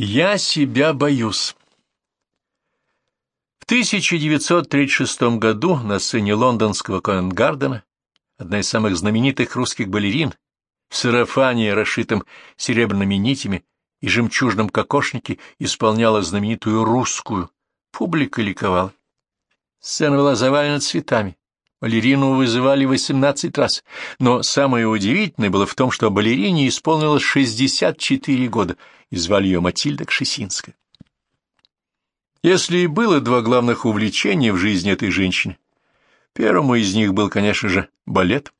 Я себя боюсь. В 1936 году на сцене лондонского Ковенгардена одна из самых знаменитых русских балерин в сарафане, расшитом серебряными нитями и жемчужном кокошнике, исполняла знаменитую русскую. Публика ликовала. Сцена была завалена цветами. Балерину вызывали 18 раз, но самое удивительное было в том, что балерине исполнилось 64 года — и звали ее Матильда Кшесинская. Если и было два главных увлечения в жизни этой женщины, первому из них был, конечно же, балет,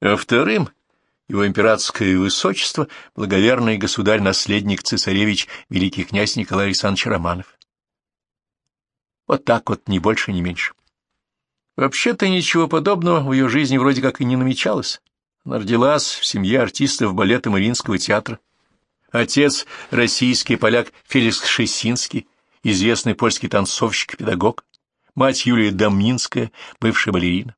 а вторым — его императорское высочество, благоверный государь-наследник цесаревич, великий князь Николай Александрович Романов. Вот так вот, ни больше, ни меньше. Вообще-то ничего подобного в ее жизни вроде как и не намечалось. Она родилась в семье артистов балета Мариинского театра, Отец — российский поляк Феликс Шесинский, известный польский танцовщик и педагог. Мать Юлия Домнинская, бывшая балерина.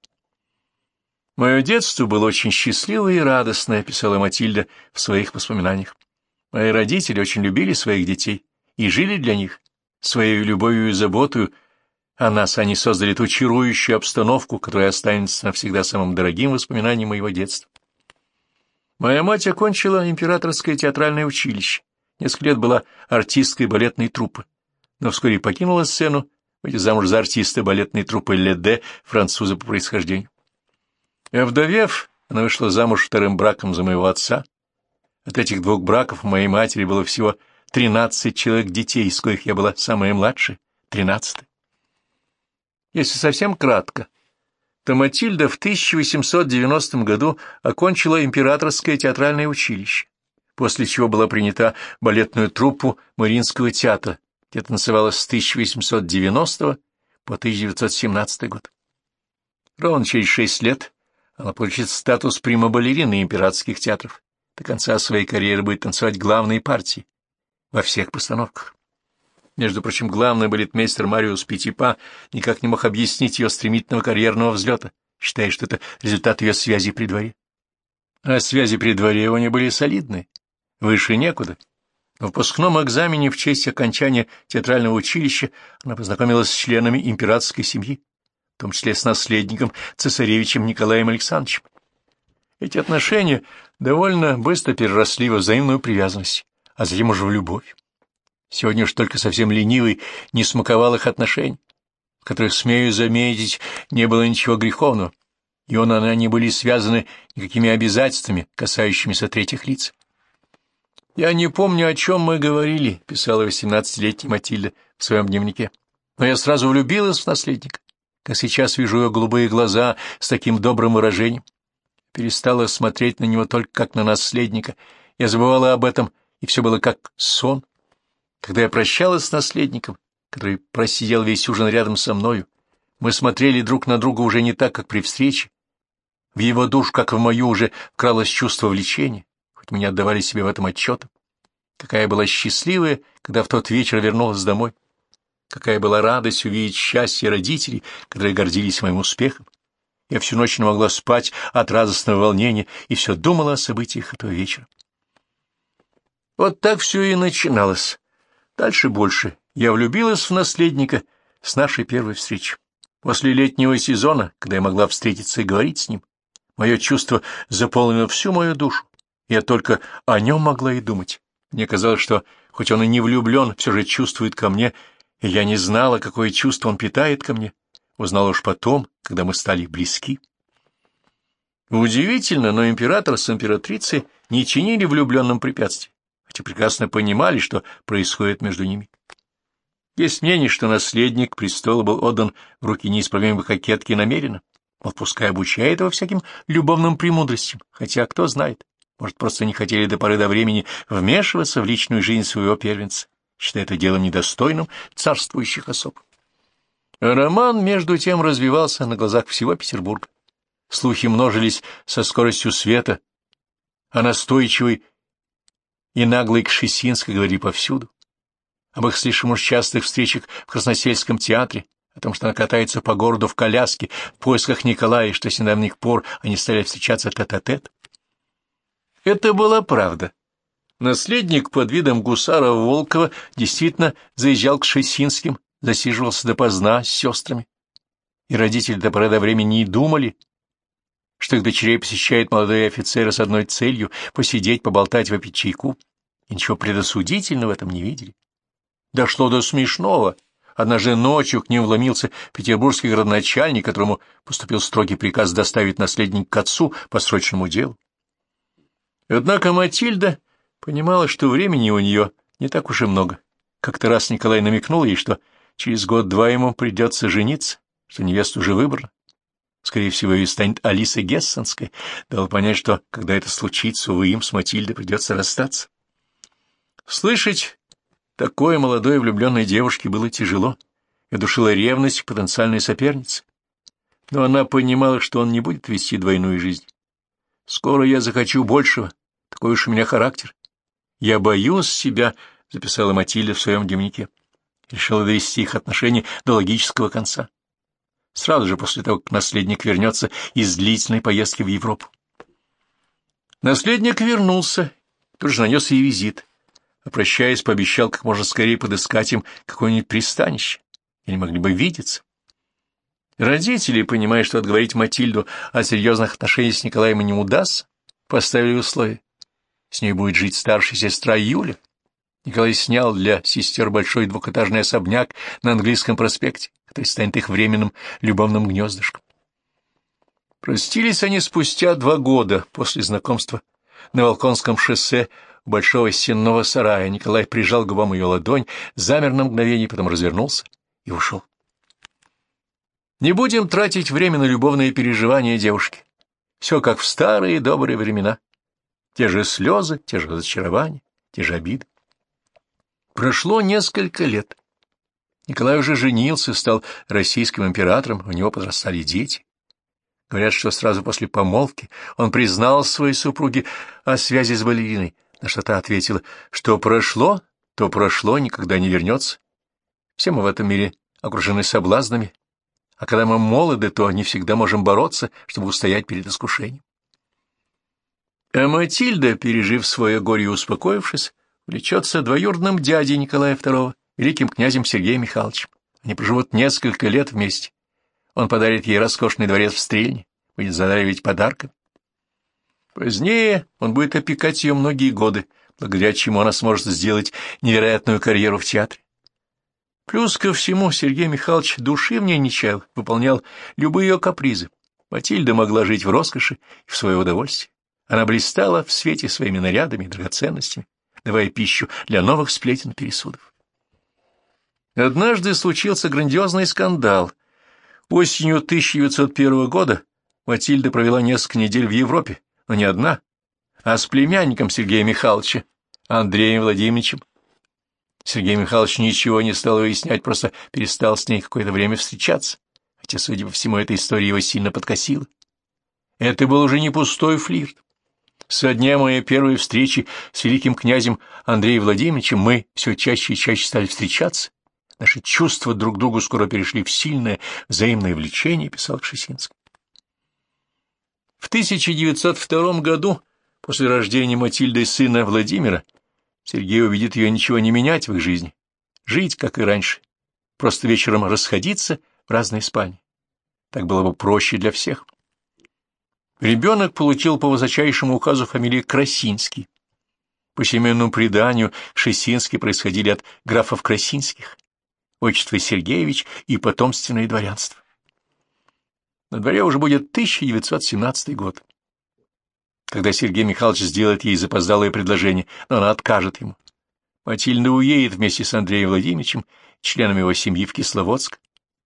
«Мое детство было очень счастливое и радостное», — писала Матильда в своих воспоминаниях. «Мои родители очень любили своих детей и жили для них. Своей любовью и заботою о нас они создали ту чарующую обстановку, которая останется навсегда самым дорогим воспоминанием моего детства. Моя мать окончила императорское театральное училище, несколько лет была артисткой балетной труппы, но вскоре покинула сцену, выйдя замуж за артиста балетной труппы Леде, француза по происхождению. Овдовев, она вышла замуж вторым браком за моего отца. От этих двух браков у моей матери было всего тринадцать человек детей, из коих я была самая младшая, тринадцатая. Если совсем кратко, то Матильда в 1890 году окончила Императорское театральное училище, после чего была принята балетную труппу Мариинского театра, где танцевала с 1890 по 1917 год. Ровно через шесть лет она получит статус прима-балерины императорских театров. До конца своей карьеры будет танцевать главные партии во всех постановках. Между прочим, главный балетмейстер Мариус Пятипа никак не мог объяснить ее стремительного карьерного взлета, считая, что это результат ее связи при дворе. А связи при дворе у нее были солидные, выше некуда. На выпускном экзамене в честь окончания театрального училища она познакомилась с членами императорской семьи, в том числе с наследником цесаревичем Николаем Александровичем. Эти отношения довольно быстро переросли во взаимную привязанность, а затем уже в любовь. Сегодня уж только совсем ленивый не смаковал их отношений, в которых, смею заметить, не было ничего греховного, и он и она не были связаны никакими обязательствами, касающимися третьих лиц. «Я не помню, о чем мы говорили», — писала восемнадцатилетняя Матильда в своем дневнике. «Но я сразу влюбилась в наследника, как сейчас вижу ее голубые глаза с таким добрым выражением. Перестала смотреть на него только как на наследника. Я забывала об этом, и все было как сон. Когда я прощалась с наследником, который просидел весь ужин рядом со мною, мы смотрели друг на друга уже не так, как при встрече. В его душу, как в мою, уже вкралось чувство влечения, хоть мы не отдавали себе в этом отчета. Какая была счастливая, когда в тот вечер вернулась домой. Какая была радость увидеть счастье родителей, которые гордились моим успехом. Я всю ночь не могла спать от радостного волнения и все думала о событиях этого вечера. Вот так все и начиналось. Дальше больше. Я влюбилась в наследника с нашей первой встречи. После летнего сезона, когда я могла встретиться и говорить с ним, мое чувство заполнило всю мою душу. Я только о нем могла и думать. Мне казалось, что, хоть он и не влюблен, все же чувствует ко мне, и я не знала, какое чувство он питает ко мне. Узнала уж потом, когда мы стали близки. Удивительно, но император с императрицей не чинили влюбленным препятствий хотя прекрасно понимали, что происходит между ними. Есть мнение, что наследник престола был отдан в руки неисправимой кокетки намеренно, мол, пускай обучает его всяким любовным премудростям, хотя кто знает, может, просто не хотели до поры до времени вмешиваться в личную жизнь своего первенца, считая это делом недостойным царствующих особ. Роман, между тем, развивался на глазах всего Петербурга. Слухи множились со скоростью света, а настойчивый и наглый Кшесинский говорили повсюду. Об их слишком уж частых встречах в Красносельском театре, о том, что она катается по городу в коляске в поисках Николая, и что с недавних пор они стали встречаться тет-а-тет. -тет. Это была правда. Наследник под видом гусара Волкова действительно заезжал к Шесинским, засиживался допоздна с сестрами. И родители до поры до времени не думали, что их дочерей посещают молодые офицеры с одной целью — посидеть, поболтать, выпить чайку, и ничего предосудительного в этом не видели. Дошло до смешного. Однажды ночью к ним вломился петербургский городначальник, которому поступил строгий приказ доставить наследник к отцу по срочному делу. Однако Матильда понимала, что времени у нее не так уж и много. Как-то раз Николай намекнул ей, что через год-два ему придется жениться, что невеста уже выбрана. Скорее всего, и станет Алиса Гессенская, дал понять, что, когда это случится, увы, им с Матильдой придется расстаться. Слышать такое молодой влюбленной девушке было тяжело, и душила ревность к потенциальной сопернице. Но она понимала, что он не будет вести двойную жизнь. «Скоро я захочу большего, такой уж у меня характер. Я боюсь себя», — записала Матильда в своем дневнике. Решила довести их отношения до логического конца сразу же после того, как наследник вернется из длительной поездки в Европу. Наследник вернулся, тут же нанес ей визит, а прощаясь, пообещал как можно скорее подыскать им какое-нибудь пристанище, или могли бы видеться. Родители, понимая, что отговорить Матильду о серьезных отношениях с Николаем не удастся, поставили условие. С ней будет жить старшая сестра Юля. Николай снял для сестер большой двухэтажный особняк на английском проспекте который станет их временным любовным гнездышком. Простились они спустя два года после знакомства на Волконском шоссе у большого сенного сарая. Николай прижал губам ее ладонь, замер на мгновение, потом развернулся и ушел. Не будем тратить время на любовные переживания девушки. Все как в старые добрые времена. Те же слезы, те же разочарования, те же обиды. Прошло несколько лет. Николай уже женился, стал российским императором, у него подрастали дети. Говорят, что сразу после помолвки он признал своей супруге о связи с балериной, на что та ответила, что прошло, то прошло, никогда не вернется. Все мы в этом мире окружены соблазнами, а когда мы молоды, то не всегда можем бороться, чтобы устоять перед искушением. А Матильда, пережив свое горе и успокоившись, влечется двоюродным дядей Николая II, великим князем Сергеем Михайловичем. Они проживут несколько лет вместе. Он подарит ей роскошный дворец в Стрельне, будет задаривать подарком. Позднее он будет опекать ее многие годы, благодаря чему она сможет сделать невероятную карьеру в театре. Плюс ко всему Сергей Михайлович души мне не чаял, выполнял любые ее капризы. Матильда могла жить в роскоши и в свое удовольствие. Она блистала в свете своими нарядами и драгоценностями, давая пищу для новых сплетен и пересудов. Однажды случился грандиозный скандал. Осенью 1901 года Матильда провела несколько недель в Европе, но не одна, а с племянником Сергея Михайловича, Андреем Владимировичем. Сергей Михайлович ничего не стал выяснять, просто перестал с ней какое-то время встречаться, хотя, судя по всему, эта история его сильно подкосила. Это был уже не пустой флирт. Со дня моей первой встречи с великим князем Андреем Владимировичем мы все чаще и чаще стали встречаться, Наши чувства друг к другу скоро перешли в сильное взаимное влечение, писал Кшесинский. В 1902 году, после рождения Матильды сына Владимира, Сергей увидит ее ничего не менять в их жизни, жить, как и раньше, просто вечером расходиться в разные спальни. Так было бы проще для всех. Ребенок получил по высочайшему указу фамилию Красинский. По семейному преданию Шесинские происходили от графов Красинских отчество Сергеевич и потомственное дворянство. На дворе уже будет 1917 год, когда Сергей Михайлович сделает ей запоздалое предложение, но она откажет ему. Матильда уедет вместе с Андреем Владимировичем, членами его семьи в Кисловодск,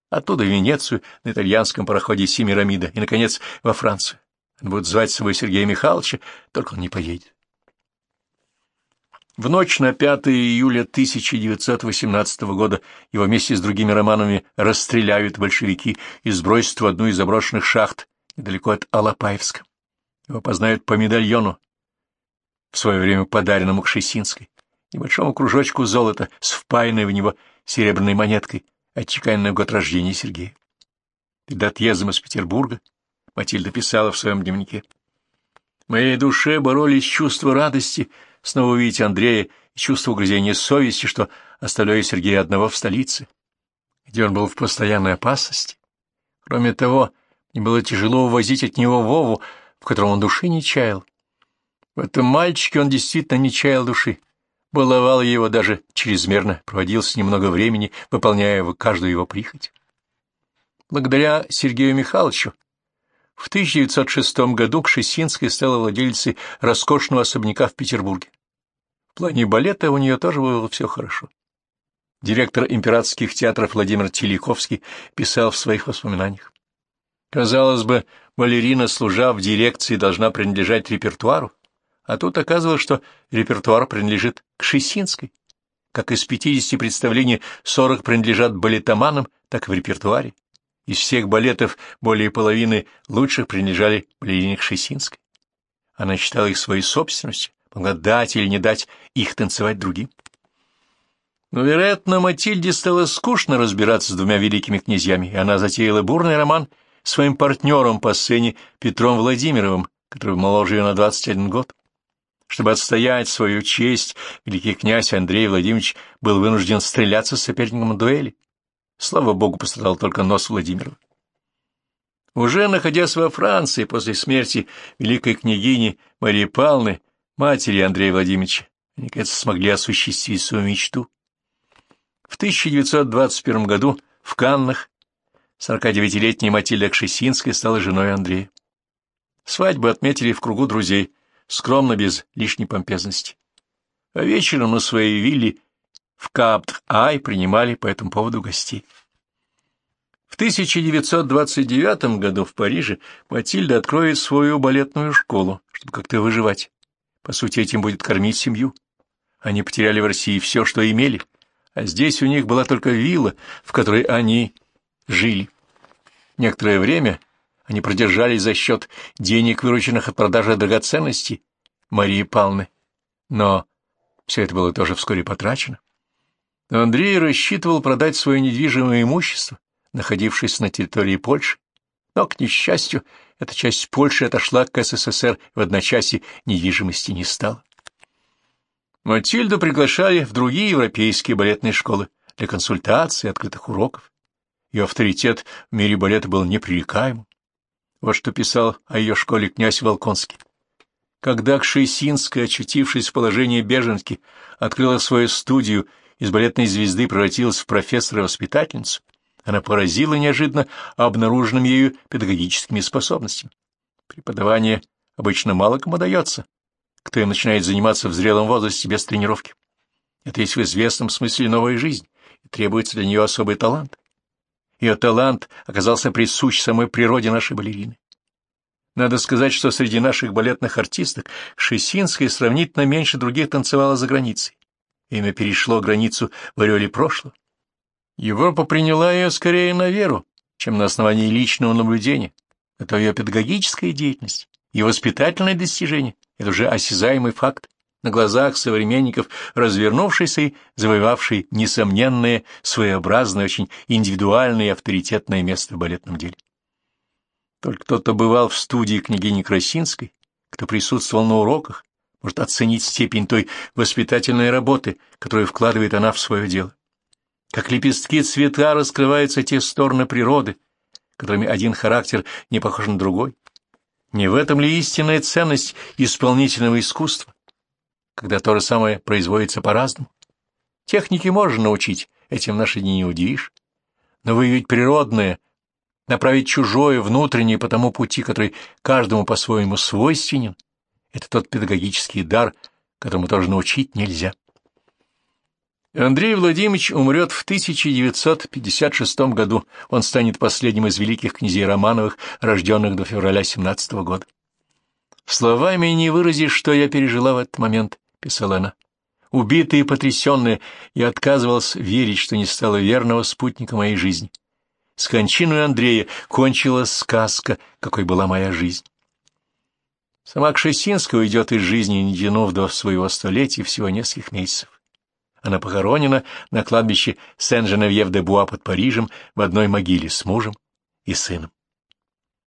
оттуда в Венецию на итальянском пароходе Семирамида и, наконец, во Францию. Он будет звать с собой Сергея Михайловича, только он не поедет. В ночь на 5 июля 1918 года его вместе с другими романами расстреляют большевики и сбросят в одну из заброшенных шахт недалеко от Алапаевска. Его познают по медальону, в свое время подаренному к Шесинской, небольшому кружочку золота с впаянной в него серебряной монеткой, отчеканенной в год рождения Сергея. Перед отъездом из Петербурга Матильда писала в своем дневнике. «В моей душе боролись чувства радости, снова увидеть Андрея и чувство угрызения совести, что оставляю Сергея одного в столице, где он был в постоянной опасности. Кроме того, мне было тяжело увозить от него Вову, в котором он души не чаял. В этом мальчике он действительно не чаял души. Баловал его даже чрезмерно, проводил с ним много времени, выполняя каждую его прихоть. Благодаря Сергею Михайловичу в 1906 году Кшесинская стала владельцей роскошного особняка в Петербурге. В плане балета у нее тоже было все хорошо. Директор императорских театров Владимир Теликовский писал в своих воспоминаниях. Казалось бы, балерина, служа в дирекции, должна принадлежать репертуару, а тут оказывалось, что репертуар принадлежит к. Как из 50 представлений 40 принадлежат балетоманам, так и в репертуаре. Из всех балетов более половины лучших принадлежали балерине Кшесинской. Она считала их своей собственностью, могла дать или не дать их танцевать другим. Но, вероятно, Матильде стало скучно разбираться с двумя великими князьями, и она затеяла бурный роман своим партнером по сцене Петром Владимировым, который моложе ее на 21 год. Чтобы отстоять свою честь, великий князь Андрей Владимирович был вынужден стреляться с соперником в дуэли. Слава богу, пострадал только нос Владимирова. Уже находясь во Франции после смерти великой княгини Марии Павловны, матери Андрея Владимировича, они, кажется, смогли осуществить свою мечту. В 1921 году в Каннах 49-летняя Матильда Кшесинская стала женой Андрея. Свадьбу отметили в кругу друзей, скромно, без лишней помпезности. А вечером на своей вилле в Капт-Ай принимали по этому поводу гостей. В 1929 году в Париже Матильда откроет свою балетную школу, чтобы как-то выживать. По сути, этим будет кормить семью. Они потеряли в России все, что имели, а здесь у них была только вилла, в которой они жили. Некоторое время они продержались за счет денег, вырученных от продажи драгоценностей Марии Павловны, но все это было тоже вскоре потрачено. Андрей рассчитывал продать свое недвижимое имущество, находившееся на территории Польши, но, к несчастью, эта часть Польши отошла к СССР в одночасье недвижимости не стало. Матильду приглашали в другие европейские балетные школы для консультаций и открытых уроков. Ее авторитет в мире балета был непререкаемым. Вот что писал о ее школе князь Волконский. Когда Кшесинская, очутившись в положении беженки, открыла свою студию из балетной звезды превратилась в профессора-воспитательницу, она поразила неожиданно обнаруженным ею педагогическими способностями. Преподавание обычно мало кому дается, кто им начинает заниматься в зрелом возрасте без тренировки. Это есть в известном смысле новая жизнь, и требуется для нее особый талант. Ее талант оказался присущ самой природе нашей балерины. Надо сказать, что среди наших балетных артисток Шесинская сравнительно меньше других танцевала за границей. Имя перешло границу в ореоле прошлого. Европа приняла ее скорее на веру, чем на основании личного наблюдения. Это ее педагогическая деятельность и воспитательное достижение. Это уже осязаемый факт, на глазах современников, развернувшийся и завоевавший несомненное, своеобразное, очень индивидуальное и авторитетное место в балетном деле. Только кто-то бывал в студии княгини Красинской, кто присутствовал на уроках, может оценить степень той воспитательной работы, которую вкладывает она в свое дело. Как лепестки цвета раскрываются те стороны природы, которыми один характер не похож на другой. Не в этом ли истинная ценность исполнительного искусства, когда то же самое производится по-разному? Техники можно научить, этим наши дни не удивишь. Но выявить природное, направить чужое, внутреннее по тому пути, который каждому по-своему свойственен, это тот педагогический дар, которому тоже научить нельзя. Андрей Владимирович умрет в 1956 году. Он станет последним из великих князей Романовых, рожденных до февраля 17 года. «Словами не выразишь, что я пережила в этот момент», — писала она. Убитая и потрясенная, я отказывалась верить, что не стала верного спутника моей жизни. С кончиной Андрея кончилась сказка, какой была моя жизнь. Сама Кшесинская уйдет из жизни, не тянув до своего столетия всего нескольких месяцев. Она похоронена на кладбище Сен-Женевьев-де-Буа под Парижем в одной могиле с мужем и сыном.